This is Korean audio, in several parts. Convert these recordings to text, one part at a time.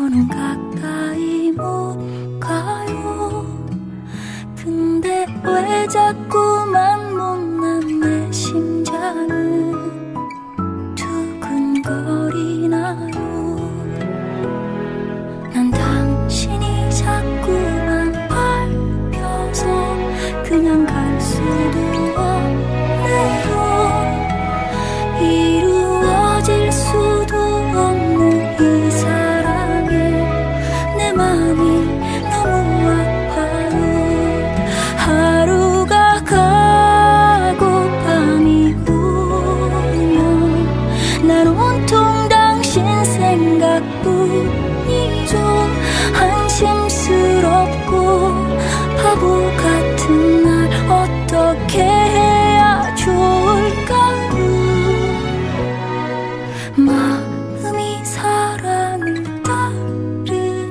더는 가까이 못 가요. 근데 왜 자꾸만 못난 내 심장은 두근거리나요? 난 당신이 자꾸만 밟혀서 그냥 가요 바보 같은 날 어떻게 해야 좋을까요? 마음이 사랑을 따르니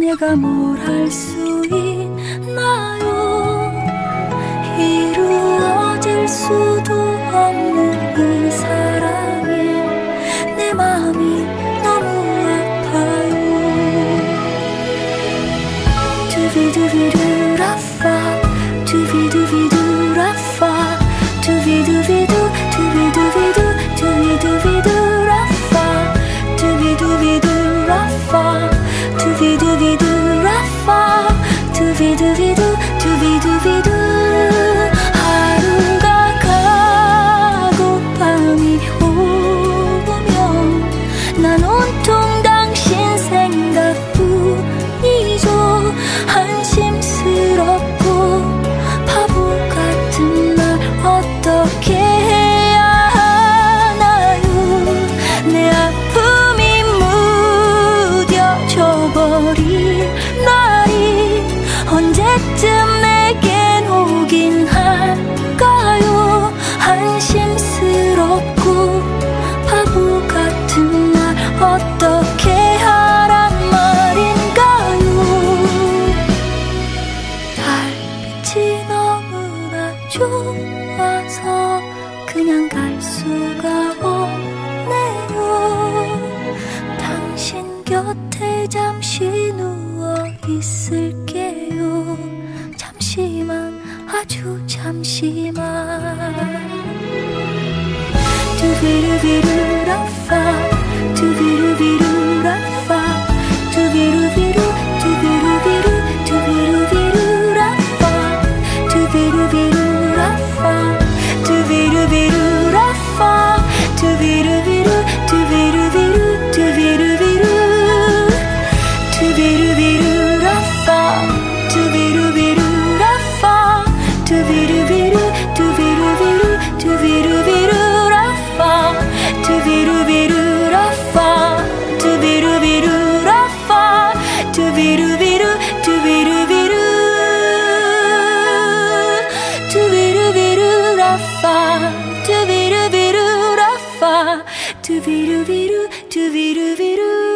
내가 뭘 할 수 있나요? 이루어질 수도 없는 이 사랑에 내 마음이 난온 어떻게 하란 말인가요? 달빛이 너무나 좋아서 그냥 갈 수가 없네요. 당신 곁에 잠시 누워 있을게요. 잠시만 아주 잠시만. 두비루비루라파. 두비루비루라파 두비루비루라파 두비루비루라파 to be do be do to be do be do